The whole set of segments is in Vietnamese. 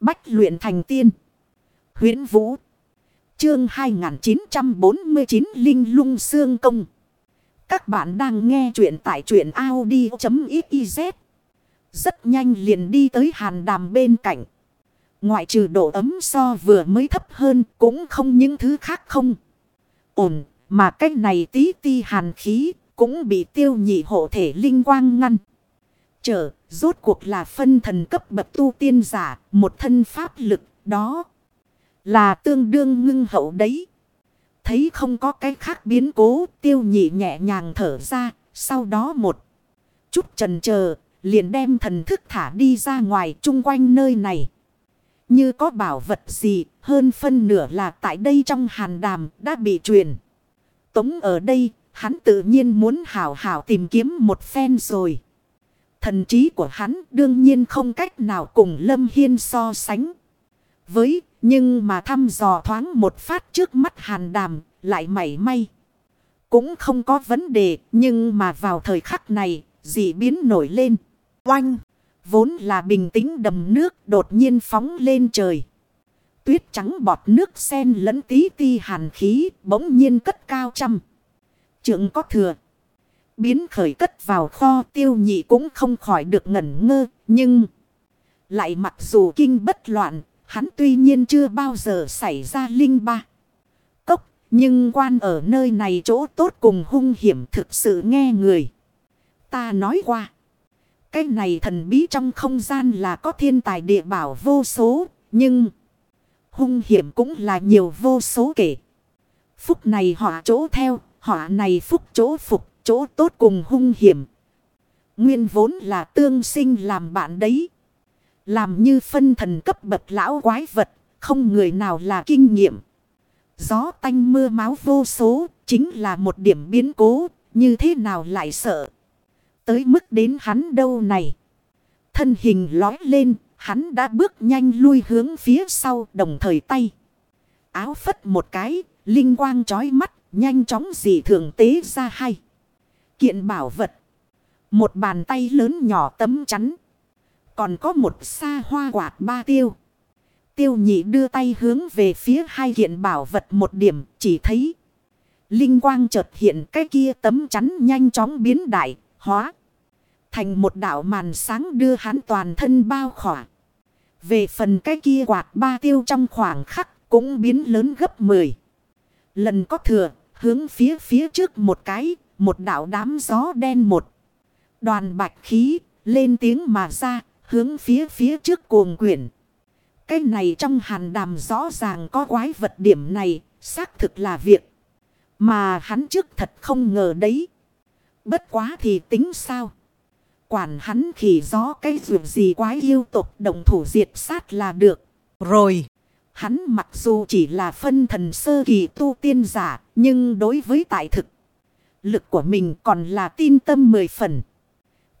Bách luyện thành tiên. huyễn Vũ. Chương 2949 Linh lung xương công. Các bạn đang nghe truyện tại truyện Audi.xyz. Rất nhanh liền đi tới hàn đàm bên cạnh. Ngoại trừ độ ấm so vừa mới thấp hơn cũng không những thứ khác không. Ổn, mà cách này tí ti hàn khí cũng bị tiêu nhị hộ thể linh quang ngăn. Trở, rốt cuộc là phân thần cấp bậc tu tiên giả, một thân pháp lực, đó. Là tương đương ngưng hậu đấy. Thấy không có cái khác biến cố, tiêu nhị nhẹ nhàng thở ra. Sau đó một chút trần chờ, liền đem thần thức thả đi ra ngoài chung quanh nơi này. Như có bảo vật gì, hơn phân nửa là tại đây trong hàn đàm, đã bị truyền. Tống ở đây, hắn tự nhiên muốn hảo hảo tìm kiếm một phen rồi. Thần trí của hắn đương nhiên không cách nào cùng Lâm Hiên so sánh. Với, nhưng mà thăm dò thoáng một phát trước mắt hàn đàm lại mảy may. Cũng không có vấn đề, nhưng mà vào thời khắc này, dị biến nổi lên. Oanh! Vốn là bình tĩnh đầm nước đột nhiên phóng lên trời. Tuyết trắng bọt nước sen lẫn tí ti hàn khí bỗng nhiên cất cao trăm. Trượng có thừa. Biến khởi cất vào kho tiêu nhị cũng không khỏi được ngẩn ngơ. Nhưng lại mặc dù kinh bất loạn. Hắn tuy nhiên chưa bao giờ xảy ra linh ba. Cốc. Nhưng quan ở nơi này chỗ tốt cùng hung hiểm thực sự nghe người. Ta nói qua. Cái này thần bí trong không gian là có thiên tài địa bảo vô số. Nhưng hung hiểm cũng là nhiều vô số kể. Phúc này họ chỗ theo, họ này phúc chỗ phục, chỗ tốt cùng hung hiểm. Nguyên vốn là tương sinh làm bạn đấy. Làm như phân thần cấp bậc lão quái vật, không người nào là kinh nghiệm. Gió tanh mưa máu vô số, chính là một điểm biến cố, như thế nào lại sợ. Tới mức đến hắn đâu này. Thân hình lói lên, hắn đã bước nhanh lui hướng phía sau đồng thời tay. Áo phất một cái, linh quang trói mắt, nhanh chóng dị thường tế ra hay. Kiện bảo vật. Một bàn tay lớn nhỏ tấm chắn. Còn có một xa hoa quạt ba tiêu. Tiêu nhị đưa tay hướng về phía hai kiện bảo vật một điểm chỉ thấy. Linh quang chợt hiện cái kia tấm chắn nhanh chóng biến đại, hóa. Thành một đảo màn sáng đưa hắn toàn thân bao khỏa. Về phần cái kia quạt ba tiêu trong khoảng khắc cũng biến lớn gấp 10. Lần có thừa, hướng phía phía trước một cái, một đảo đám gió đen một. Đoàn bạch khí, lên tiếng mà ra, hướng phía phía trước cuồng quyển. Cái này trong hàn đàm rõ ràng có quái vật điểm này, xác thực là việc. Mà hắn trước thật không ngờ đấy. Bất quá thì tính sao? Quản hắn khỉ gió cái ruộng gì quái yêu tục đồng thủ diệt sát là được. Rồi, hắn mặc dù chỉ là phân thần sơ kỳ tu tiên giả, nhưng đối với tại thực, lực của mình còn là tin tâm mười phần.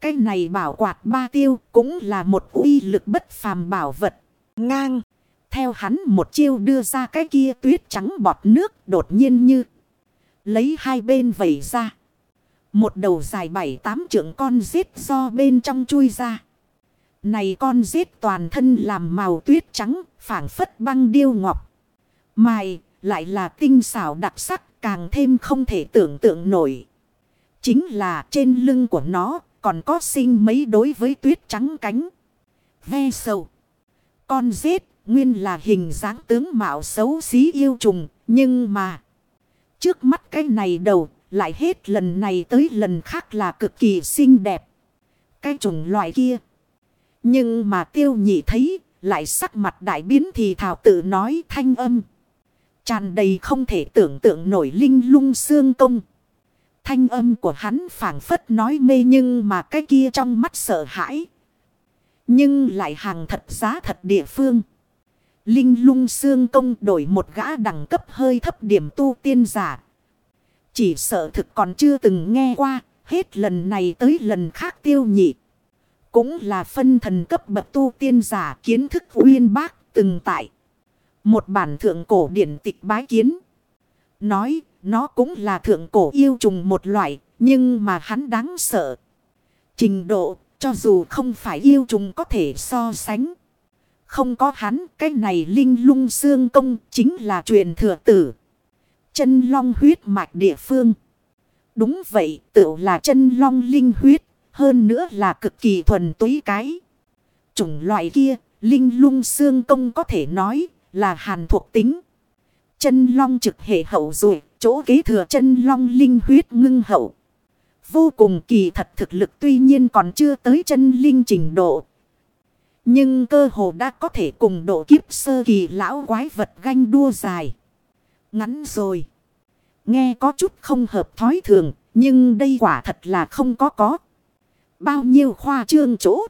Cái này bảo quạt ba tiêu cũng là một uy lực bất phàm bảo vật. Ngang. Theo hắn một chiêu đưa ra cái kia tuyết trắng bọt nước đột nhiên như. Lấy hai bên vẩy ra. Một đầu dài bảy tám trượng con giết do bên trong chui ra. Này con giết toàn thân làm màu tuyết trắng, phảng phất băng điêu ngọc. Mài, lại là tinh xảo đặc sắc, càng thêm không thể tưởng tượng nổi. Chính là trên lưng của nó còn có sinh mấy đối với tuyết trắng cánh. Ve sầu. Con rết nguyên là hình dáng tướng mạo xấu xí yêu trùng, nhưng mà trước mắt cái này đầu lại hết lần này tới lần khác là cực kỳ xinh đẹp. Cái chủng loại kia. Nhưng mà tiêu nhị thấy, lại sắc mặt đại biến thì thảo tự nói thanh âm. Tràn đầy không thể tưởng tượng nổi linh lung xương công. Thanh âm của hắn phảng phất nói mê nhưng mà cái kia trong mắt sợ hãi. Nhưng lại hàng thật giá thật địa phương. Linh lung xương công đổi một gã đẳng cấp hơi thấp điểm tu tiên giả chỉ sợ thực còn chưa từng nghe qua, hết lần này tới lần khác tiêu nhị. Cũng là phân thần cấp bậc tu tiên giả kiến thức uyên bác từng tại. Một bản thượng cổ điển tịch bái kiến. Nói, nó cũng là thượng cổ yêu trùng một loại, nhưng mà hắn đáng sợ. Trình độ, cho dù không phải yêu trùng có thể so sánh. Không có hắn, cái này linh lung xương công chính là truyền thừa tử. Chân long huyết mạch địa phương. Đúng vậy, tự là chân long linh huyết, hơn nữa là cực kỳ thuần túy cái. Chủng loại kia, linh lung xương công có thể nói là hàn thuộc tính. Chân long trực hệ hậu rồi, chỗ kế thừa chân long linh huyết ngưng hậu. Vô cùng kỳ thật thực lực tuy nhiên còn chưa tới chân linh trình độ. Nhưng cơ hồ đã có thể cùng độ kiếp sơ kỳ lão quái vật ganh đua dài. Ngắn rồi. Nghe có chút không hợp thói thường. Nhưng đây quả thật là không có có. Bao nhiêu khoa trương chỗ.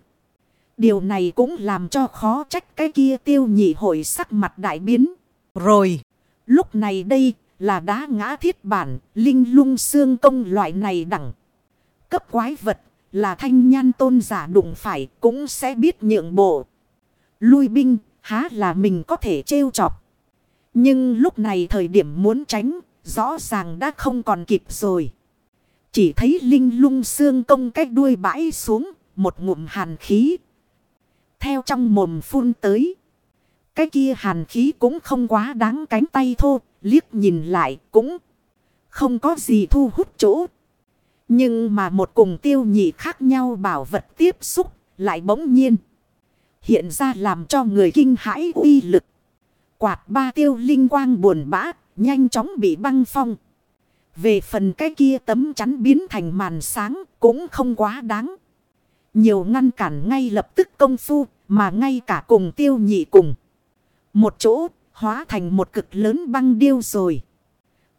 Điều này cũng làm cho khó trách cái kia tiêu nhị hội sắc mặt đại biến. Rồi. Lúc này đây là đá ngã thiết bản. Linh lung xương công loại này đẳng. Cấp quái vật là thanh nhan tôn giả đụng phải cũng sẽ biết nhượng bộ. Lui binh há là mình có thể trêu chọc. Nhưng lúc này thời điểm muốn tránh rõ ràng đã không còn kịp rồi. Chỉ thấy linh lung xương công cách đuôi bãi xuống một ngụm hàn khí. Theo trong mồm phun tới. Cái kia hàn khí cũng không quá đáng cánh tay thô. Liếc nhìn lại cũng không có gì thu hút chỗ. Nhưng mà một cùng tiêu nhị khác nhau bảo vật tiếp xúc lại bỗng nhiên. Hiện ra làm cho người kinh hãi uy lực. Quạt ba tiêu linh quang buồn bã, nhanh chóng bị băng phong. Về phần cái kia tấm chắn biến thành màn sáng cũng không quá đáng. Nhiều ngăn cản ngay lập tức công phu mà ngay cả cùng tiêu nhị cùng. Một chỗ hóa thành một cực lớn băng điêu rồi.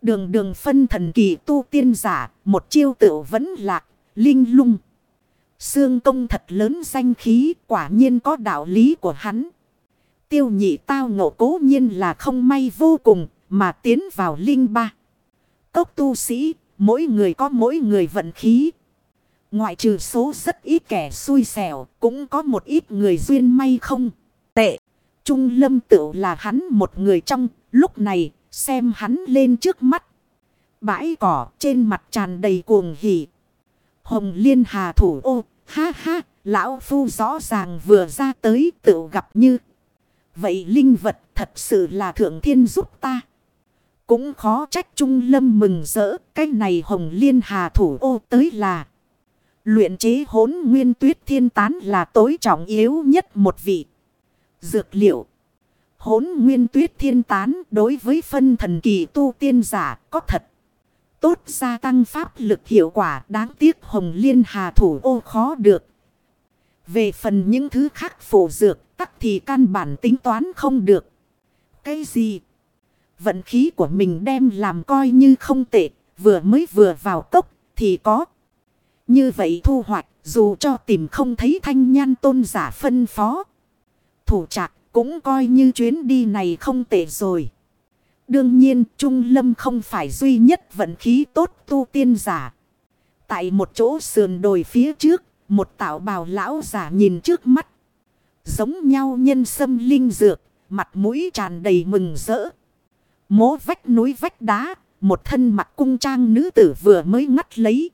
Đường đường phân thần kỳ tu tiên giả, một chiêu tự vẫn lạc, linh lung. Sương công thật lớn danh khí, quả nhiên có đạo lý của hắn. Tiêu nhị tao ngộ cố nhiên là không may vô cùng, mà tiến vào linh ba. Cốc tu sĩ, mỗi người có mỗi người vận khí. Ngoại trừ số rất ít kẻ xui xẻo, cũng có một ít người duyên may không. Tệ, Trung Lâm tự là hắn một người trong, lúc này Xem hắn lên trước mắt. Bãi cỏ trên mặt tràn đầy cuồng hỉ. Hồng liên hà thủ ô. Ha ha. Lão phu rõ ràng vừa ra tới tự gặp như. Vậy linh vật thật sự là thượng thiên giúp ta. Cũng khó trách Trung Lâm mừng rỡ. Cái này hồng liên hà thủ ô tới là. Luyện chế hốn nguyên tuyết thiên tán là tối trọng yếu nhất một vị. Dược liệu hốn nguyên tuyết thiên tán đối với phân thần kỳ tu tiên giả có thật. Tốt gia tăng pháp lực hiệu quả đáng tiếc hồng liên hà thủ ô khó được. Về phần những thứ khác phổ dược tắc thì căn bản tính toán không được. Cái gì? Vận khí của mình đem làm coi như không tệ, vừa mới vừa vào cốc thì có. Như vậy thu hoạch dù cho tìm không thấy thanh nhan tôn giả phân phó. Thủ trạc cũng coi như chuyến đi này không tệ rồi. Đương nhiên Trung Lâm không phải duy nhất vận khí tốt tu tiên giả. Tại một chỗ sườn đồi phía trước, một tạo bào lão giả nhìn trước mắt. Giống nhau nhân sâm linh dược, mặt mũi tràn đầy mừng rỡ. Mố vách núi vách đá, một thân mặt cung trang nữ tử vừa mới ngắt lấy.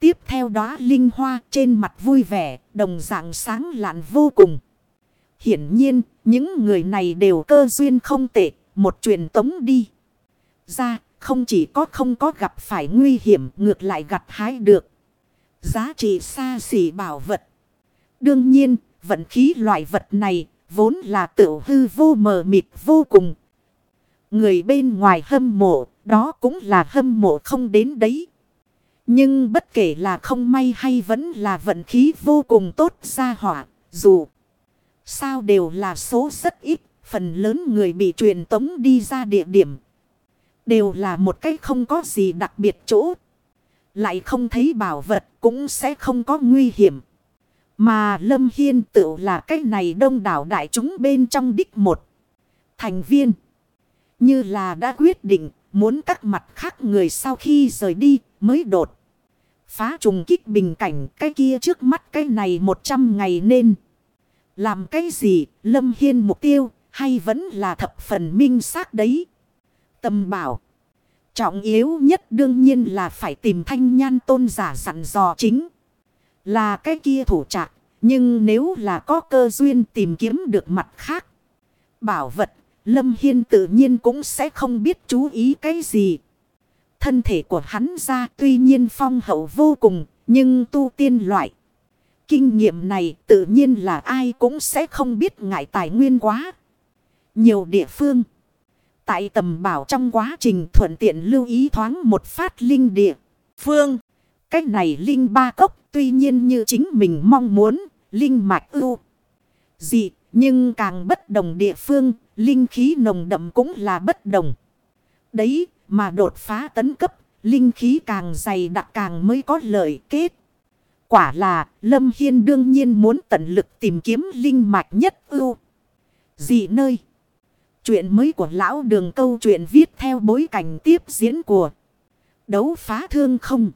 Tiếp theo đó linh hoa trên mặt vui vẻ, đồng dạng sáng lạn vô cùng. Hiển nhiên, những người này đều cơ duyên không tệ, một truyền tống đi. Ra, không chỉ có không có gặp phải nguy hiểm, ngược lại gặt hái được. Giá trị xa xỉ bảo vật. Đương nhiên, vận khí loại vật này, vốn là tự hư vô mờ mịt vô cùng. Người bên ngoài hâm mộ, đó cũng là hâm mộ không đến đấy. Nhưng bất kể là không may hay vẫn là vận khí vô cùng tốt ra hỏa, dù... Sao đều là số rất ít, phần lớn người bị truyền tống đi ra địa điểm. Đều là một cách không có gì đặc biệt chỗ. Lại không thấy bảo vật cũng sẽ không có nguy hiểm. Mà Lâm Hiên tự là cách này đông đảo đại chúng bên trong đích một. Thành viên. Như là đã quyết định muốn các mặt khác người sau khi rời đi mới đột. Phá trùng kích bình cảnh cái kia trước mắt cái này 100 ngày nên. Làm cái gì, Lâm Hiên mục tiêu, hay vẫn là thập phần minh xác đấy? Tâm bảo. Trọng yếu nhất đương nhiên là phải tìm thanh nhan tôn giả sẵn dò chính. Là cái kia thủ trạc, Nhưng nếu là có cơ duyên tìm kiếm được mặt khác. Bảo vật, Lâm Hiên tự nhiên cũng sẽ không biết chú ý cái gì. Thân thể của hắn ra tuy nhiên phong hậu vô cùng, nhưng tu tiên loại. Kinh nghiệm này tự nhiên là ai cũng sẽ không biết ngại tài nguyên quá. Nhiều địa phương. Tại tầm bảo trong quá trình thuận tiện lưu ý thoáng một phát linh địa. Phương. Cách này linh ba cốc tuy nhiên như chính mình mong muốn. Linh mạch ưu. Dị. Nhưng càng bất đồng địa phương. Linh khí nồng đậm cũng là bất đồng. Đấy, mà đột phá tấn cấp. Linh khí càng dày đặc càng mới có lợi kết. Quả là, Lâm Hiên đương nhiên muốn tận lực tìm kiếm linh mạch nhất ưu. Dị nơi. Chuyện mới của lão đường câu chuyện viết theo bối cảnh tiếp diễn của đấu phá thương không.